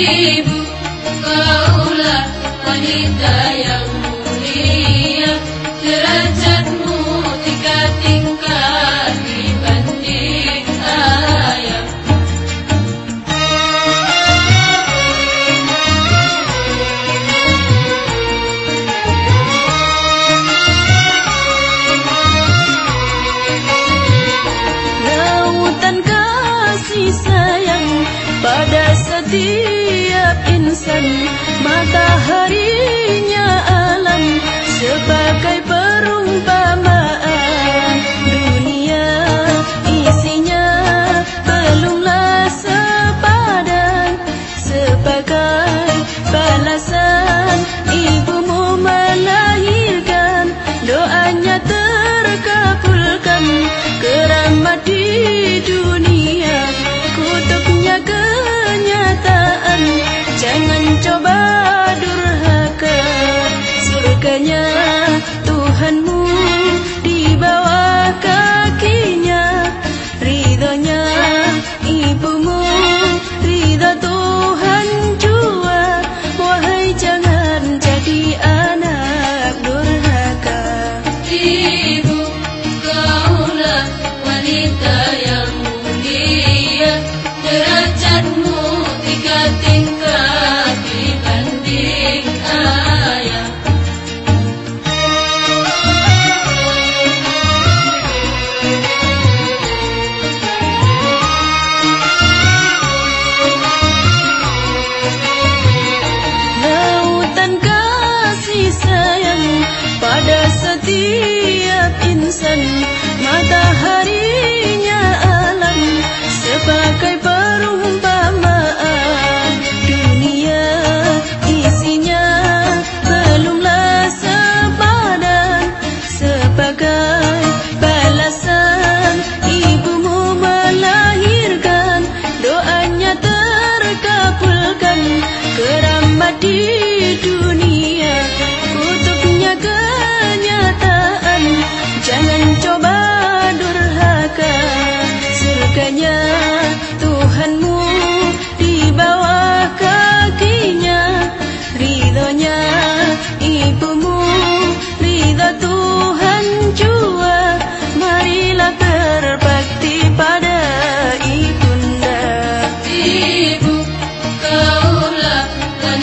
Keep. Believe. tinggalkan keramat diri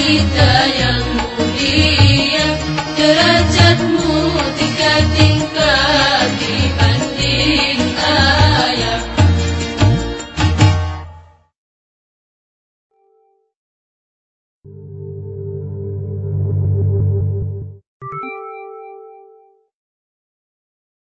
kita yang